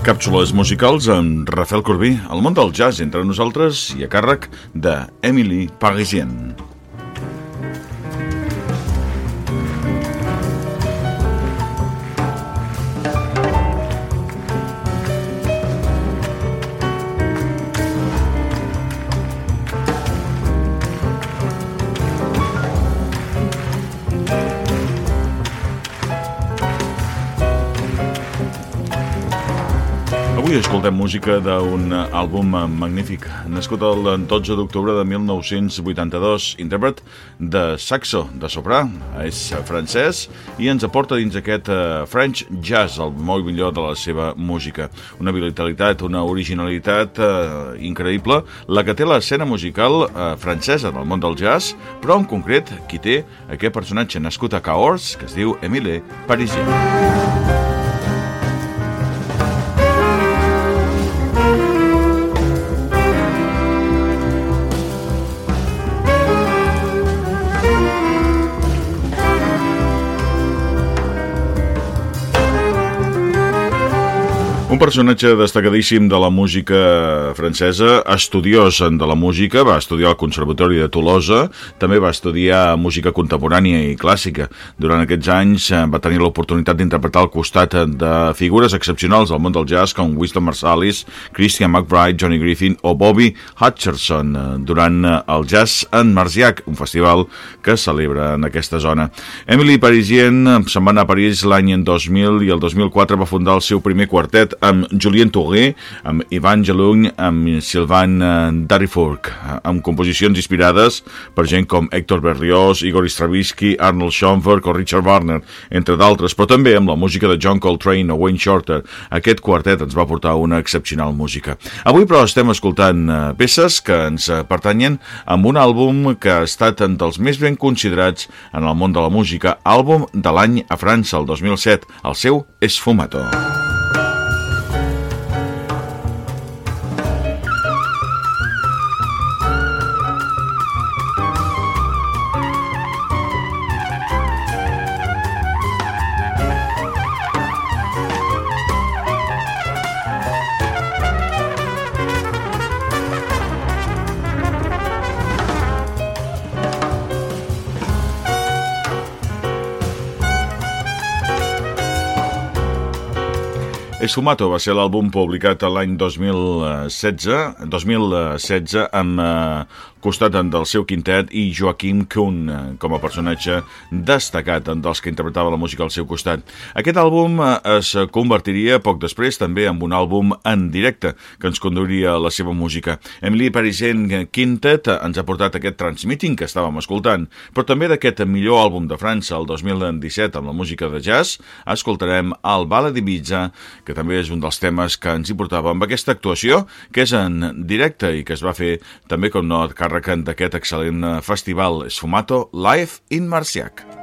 Càpsules musicals amb Rafael Corbí, el món del jazz entre nosaltres i a càrrec de Emily Parisien. Avui escoltem música d'un àlbum magnífic, nascut el 12 d'octubre de 1982, intèrpret de saxo, de soprà, és francès i ens aporta dins aquest uh, French jazz, el molt millor de la seva música. Una vitalitat, una originalitat uh, increïble, la que té l'escena musical uh, francesa del món del jazz, però en concret qui té aquest personatge nascut a Cahors, que es diu Emile Parisien. Un personatge destacadíssim de la música francesa, estudiós de la música, va estudiar al Conservatori de Tolosa, també va estudiar música contemporània i clàssica. Durant aquests anys eh, va tenir l'oportunitat d'interpretar al costat de figures excepcionals del món del jazz com Winston Marsalis, Christian McBride, Johnny Griffin o Bobby Hutcherson eh, durant eh, el Jazz en Marziac, un festival que celebra en aquesta zona. Emily Parisien se'n va anar a París l'any 2000 i el 2004 va fundar el seu primer quartet amb Julien Touré, amb Ivan Gelung, amb Sylvain eh, Darifurc, amb composicions inspirades per gent com Héctor Berlioz, Igor Stravinsky, Arnold Schoenberg o Richard Wagner, entre d'altres, però també amb la música de John Coltrane o Wayne Shorter. Aquest quartet ens va portar una excepcional música. Avui, però, estem escoltant eh, peces que ens eh, pertanyen amb un àlbum que ha estat un dels més ben considerats en el món de la música, àlbum de l'any a França, el 2007. El seu és Fumato. Esfumato va ser l'àlbum publicat l'any 2016, 2016 amb eh, costat del seu quintet i Joaquim Kuhn eh, com a personatge destacat dels que interpretava la música al seu costat. Aquest àlbum eh, es convertiria poc després també en un àlbum en directe que ens conduiria la seva música. Emily Parisien Quintet ens ha portat aquest Transmitting que estàvem escoltant, però també d'aquest millor àlbum de França el 2017 amb la música de jazz escoltarem el Bala d'Ibiza que també és un dels temes que ens importava amb aquesta actuació, que és en directe i que es va fer també com no a càrrec d'aquest excel·lent festival Sfumato Live in Marciac.